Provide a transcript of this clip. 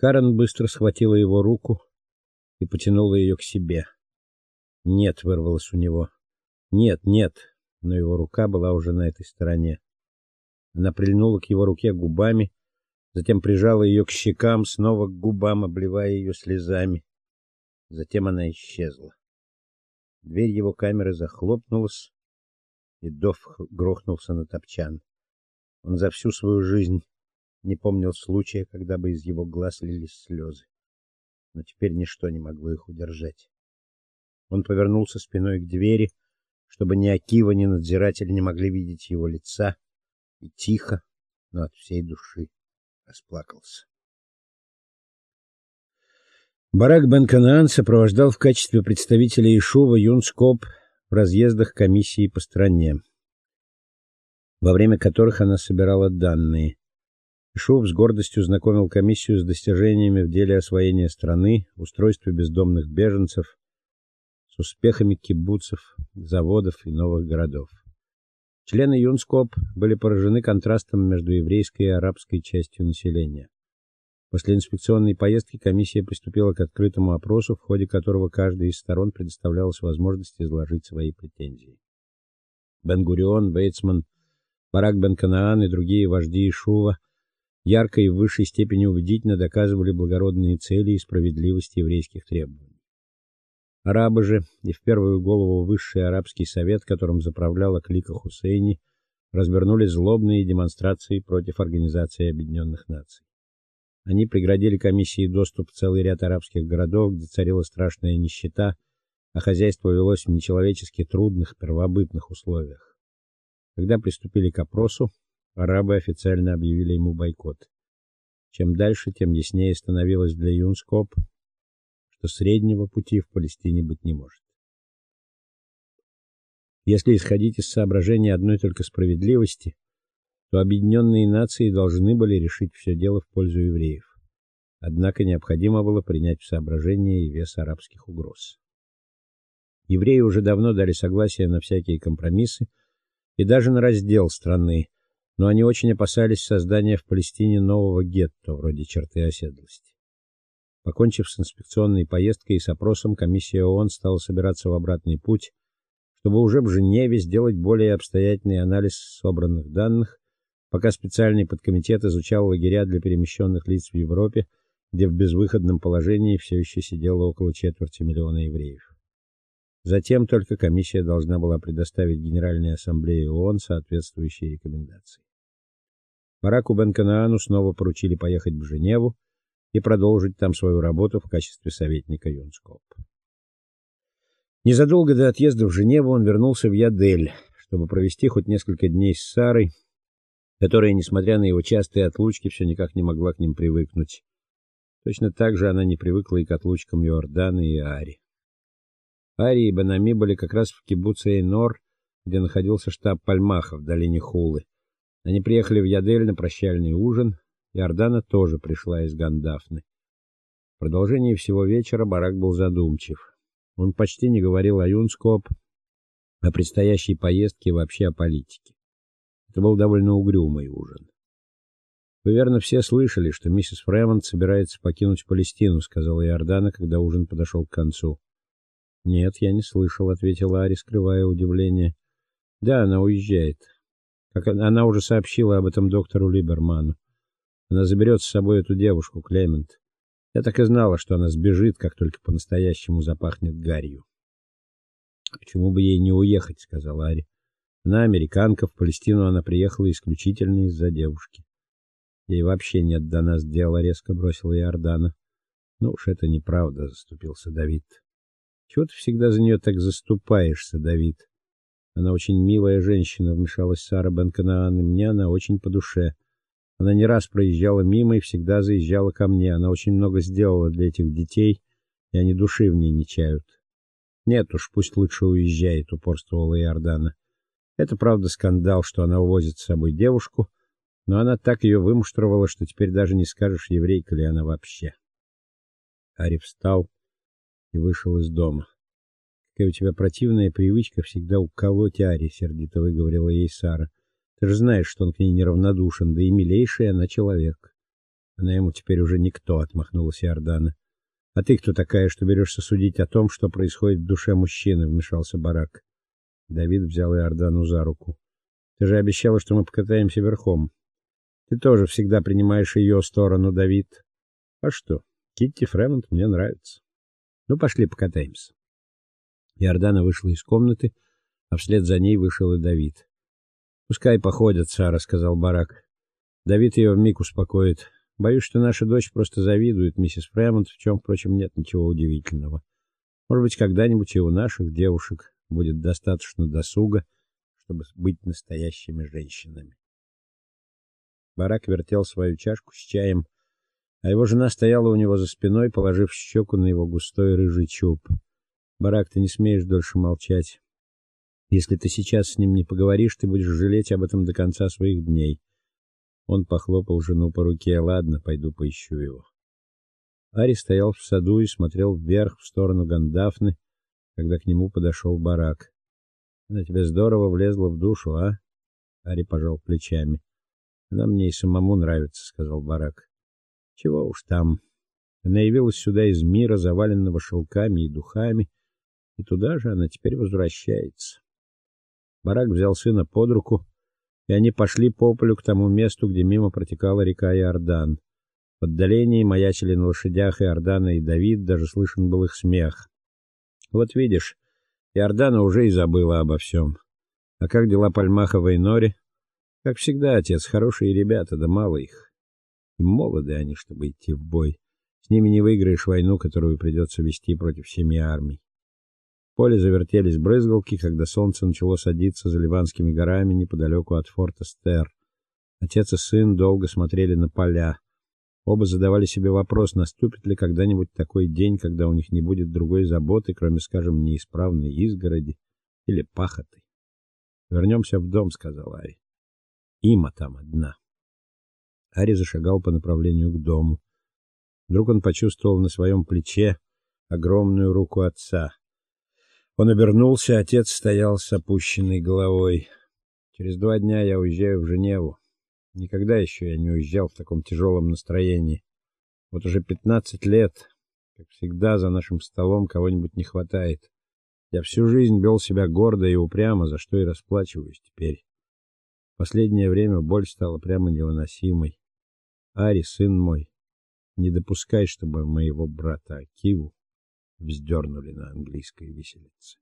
Карен быстро схватила его руку и потянула ее к себе. "Нет", вырвалось у него. "Нет, нет", но его рука была уже на этой стороне. Она прильнула к его руке губами, затем прижала ее к щекам, снова к губам, обливая ее слезами. Затем она исчезла. Дверь его камеры захлопнулась, и Дов грохнулся на топчан. Он за всю свою жизнь не помнил случая, когда бы из его глаз лились слезы. Но теперь ничто не могло их удержать. Он повернулся спиной к двери, чтобы ни Акива, ни надзиратель не могли видеть его лица, и тихо, но от всей души расплакался. Барак Бен-Канаан сопровождал в качестве представителя Ишува Юнскоп в разъездах комиссии по стране, во время которых она собирала данные. Ишув с гордостью знакомил комиссию с достижениями в деле освоения страны, устройстве бездомных беженцев, с успехами кибуцев, заводов и новых городов. Члены Юнскоп были поражены контрастом между еврейской и арабской частью населения. После инспекционной поездки комиссия приступила к открытому опросу, в ходе которого каждой из сторон предоставлялась возможность изложить свои претензии. Бен-Гурион, Бейтсман, Барак Бен-Канаан и другие вожди Ишува ярко и в высшей степени убедительно доказывали благородные цели и справедливость еврейских требований. Арабы же, и в первую голову высший арабский совет, которым заправляла клика Хусейни, развернули злобные демонстрации против Организации Объединенных Наций. Они преградили комиссии доступ в целый ряд арабских городов, где царила страшная нищета, а хозяйство велось в нечеловечески трудных первобытных условиях. Когда приступили к опросу, арабы официально объявили ему бойкот. Чем дальше, тем яснее становилось для Юнскоп, что среднего пути в Палестине быть не может. Если исходить из соображения одной только справедливости, то объединенные нации должны были решить все дело в пользу евреев. Однако необходимо было принять в соображение и вес арабских угроз. Евреи уже давно дали согласие на всякие компромиссы и даже на раздел страны, но они очень опасались создания в Палестине нового гетто вроде черты оседлости. Покончив с инспекционной поездкой и с опросом, комиссия ООН стала собираться в обратный путь, чтобы уже в Женеве сделать более обстоятельный анализ собранных данных пока специальный подкомитет изучал лагеря для перемещенных лиц в Европе, где в безвыходном положении все еще сидело около четверти миллиона евреев. Затем только комиссия должна была предоставить Генеральной ассамблее ООН соответствующие рекомендации. Бараку Бен-Канаану снова поручили поехать в Женеву и продолжить там свою работу в качестве советника Юнскоп. Незадолго до отъезда в Женеву он вернулся в Ядель, чтобы провести хоть несколько дней с Сарой, которая, несмотря на его частые отлучки, все никак не могла к ним привыкнуть. Точно так же она не привыкла и к отлучкам Иордана и Ари. Ари и Банами были как раз в кибуце Эйнор, где находился штаб Пальмаха в долине Хулы. Они приехали в Ядель на прощальный ужин, Иордана тоже пришла из Гандафны. В продолжении всего вечера Барак был задумчив. Он почти не говорил о Юнскоп, о предстоящей поездке и вообще о политике. Это был довольно угрюмый ужин. Вы верно все слышали, что миссис Фремонт собирается покинуть Палестину, сказала Иордана, когда ужин подошел к концу. Нет, я не слышал, ответила Ари, скрывая удивление. Да, она уезжает. Как она уже сообщила об этом доктору Либерману. Она заберет с собой эту девушку, Клемент. Я так и знала, что она сбежит, как только по-настоящему запахнет гарью. Почему бы ей не уехать, сказала Ари. Она американка, в Палестину она приехала исключительно из-за девушки. Ей вообще нет до нас дела, резко бросила Иордана. Ну уж это неправда, заступился Давид. Чего ты всегда за нее так заступаешься, Давид? Она очень милая женщина, вмешалась Сара Бенканаан, и мне она очень по душе. Она не раз проезжала мимо и всегда заезжала ко мне. Она очень много сделала для этих детей, и они души в ней не чают. Нет уж, пусть лучше уезжает, упорствовала Иордана. Это правда скандал, что она увозит с собой девушку, но она так ее вымуштровала, что теперь даже не скажешь, еврейка ли она вообще. Ари встал и вышел из дома. Какая у тебя противная привычка всегда уколоть Ари, сердито выговорила ей Сара. Ты же знаешь, что он к ней неравнодушен, да и милейший она человек. Она ему теперь уже никто, отмахнулась Иордана. А ты кто такая, что берешься судить о том, что происходит в душе мужчины, вмешался Барак. Давид взял Иордану за руку. Ты же обещала, что мы покатаемся верхом. Ты тоже всегда принимаешь ее сторону, Давид. А что? Китти Фремонт мне нравится. Ну пошли покатаемся. Иордана вышла из комнаты, а вслед за ней вышел и Давид. Пускай походят, Сара, сказал Барак. Давид ее вмиг успокоит. Боюсь, что наша дочь просто завидует миссис Фремонт, в чем, впрочем, нет ничего удивительного. Может быть, когда-нибудь и у наших девушек будет достаточно досуга, чтобы быть настоящими женщинами. Барак вертел свою чашку с чаем, а его жена стояла у него за спиной, положив щеку на его густой рыжий чуб. Барак, ты не смеешь дольше молчать. Если ты сейчас с ним не поговоришь, ты будешь жалеть об этом до конца своих дней. Он похлопал жену по руке. Ладно, пойду поищу его. Ари стоял в саду и смотрел вверх в сторону Гандафны, когда к нему подошел Барак. Она тебе здорово влезла в душу, а? Ари пожал плечами. Она мне и самому нравится, сказал Барак. Чего уж там. Она явилась сюда из мира, заваленного шелками и духами, и туда же она теперь возвращается. Барак взял сына под руку и они пошли по полю к тому месту, где мимо протекала река Иордан. В отдалении маячили на лошадях Иордана и Давид, даже слышен был их смех. Вот видишь, Иордана уже и забыла обо всем. А как дела Пальмахова и Нори? Как всегда, отец, хорошие ребята, да мало их. И молоды они, чтобы идти в бой. С ними не выиграешь войну, которую придется вести против семи армий поле завертелись брызгалки, когда солнце начало садиться за Ливанскими горами неподалеку от форта Стер. Отец и сын долго смотрели на поля. Оба задавали себе вопрос, наступит ли когда-нибудь такой день, когда у них не будет другой заботы, кроме, скажем, неисправной изгороди или пахоты. Вернемся в дом, сказал Ари. Има там одна. Ари зашагал по направлению к дому. Вдруг он почувствовал на своем плече огромную руку отца. Он обернулся, отец стоял с опущенной головой. Через два дня я уезжаю в Женеву. Никогда еще я не уезжал в таком тяжелом настроении. Вот уже пятнадцать лет, как всегда, за нашим столом кого-нибудь не хватает. Я всю жизнь вел себя гордо и упрямо, за что и расплачиваюсь теперь. Последнее время боль стала прямо невыносимой. Ари, сын мой, не допускай, чтобы моего брата Акиву вздернули на английской виселице.